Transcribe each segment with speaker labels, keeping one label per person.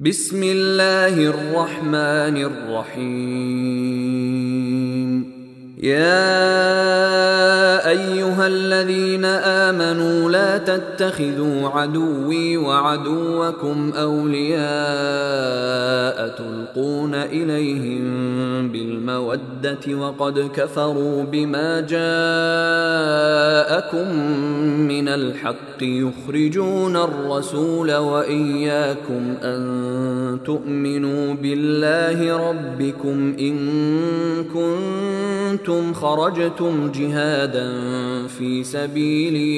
Speaker 1: بسم الله الرحمن الرحيم يا ايها الذين امنوا آمنوا لا تتخذوا عدوي وعدوكم أولياء تلقون إليهم بالمودة وقد كفروا بما جاءكم من الحق يخرجون الرسول وإياكم أن تؤمنوا بالله ربكم إن كنتم خرجتم جهادا في سبيلي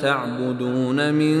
Speaker 1: تعبدون من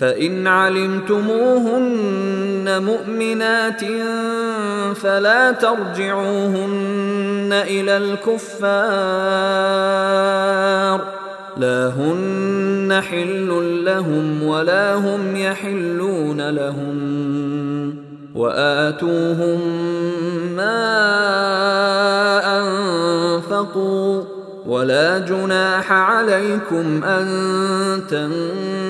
Speaker 1: فإن علمتموهن مؤمنات فلا ترجعوهن إلى الكفار لا هن حل لهم ولا هم يحلون لهم وآتوهم ما أنفقوا ولا جناح عليكم أن تنفقوا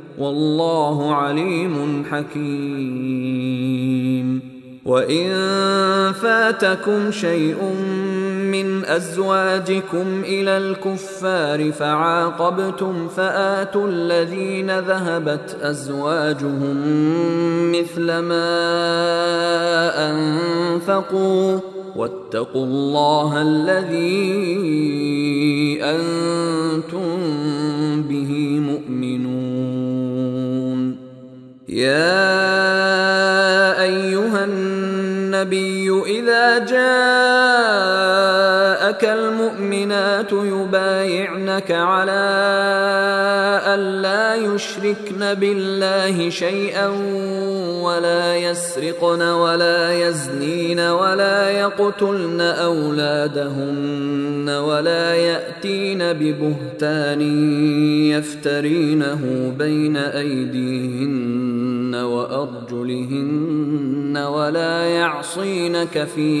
Speaker 1: والله عليم حكيم وان فاتكم شيء من ازواجكم الى الكفار فعاقبتم فاتوا الذين ذهبت ازواجهم مثل ما انفقوا واتقوا الله الذي انتم يا ايها النبي جاءك المؤمنات يبايعنك على ألا يشركن بالله شيئا ولا يسرقن ولا يزنين ولا يقتلن أولادهن ولا يأتين ببهتان يفترينه بين أيديهن وأرجلهن ولا يعصينك في